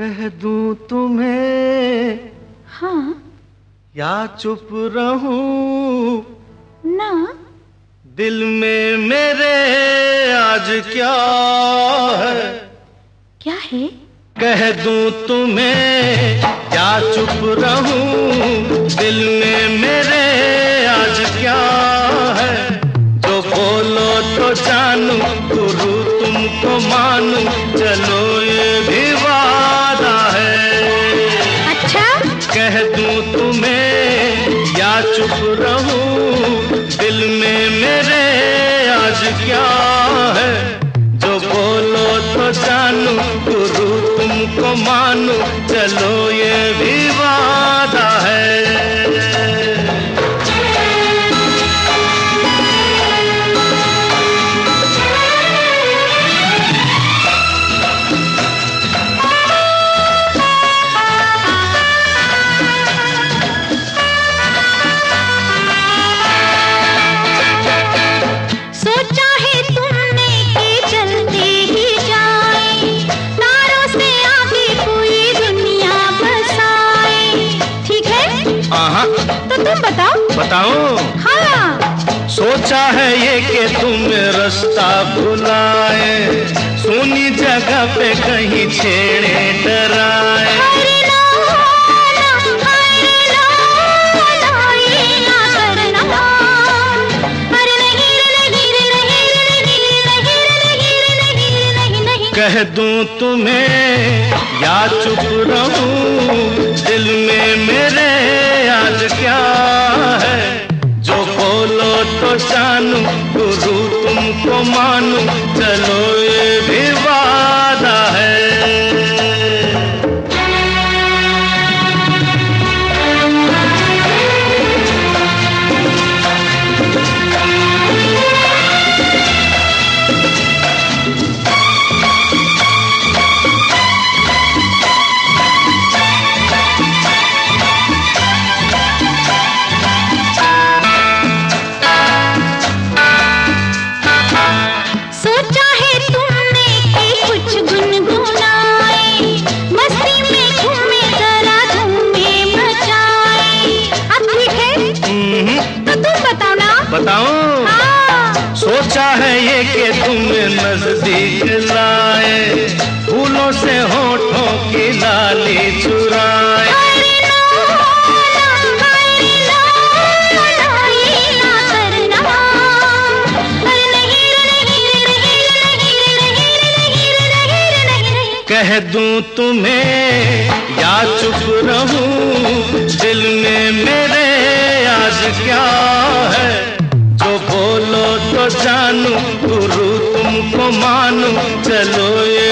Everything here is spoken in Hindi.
कह दूँ तुम्हें। हाँ। या चुप रहूँ? ना। दिल में मेरे आज क्या है? क्या है? कह दूँ तुम्हें या चुप रहूँ? दिल में मेरे आज क्या है? जो बोलो तो जानू गुरु तुमको मानू। चलो चुप रहूँ, दिल में मेरे आज क्या है? जो बोलो तो जानू, गुरु तुमको मानू, चलो ये भी तो तुम बताओ। बताओ। हाँ। सोचा है ये कि तुम रास्ता भुलाए सुनी जगह पे कहीं छेड़े डराए कह दूँ तुम्हें, या चुप रहूँ, दिल में मेरे आज क्या है? जो बोलो तो जानू, गुरु तुमको मानू, चलो बताओ सोचा है ये कि तुम्हें नज़दीक लाए, फूलों से होठों की लाली चुराए। कह दूँ तुम्हें, या चुप रहूँ, दिल में मेरे आज क्या जानू गुरु तुमको मानू चलो ये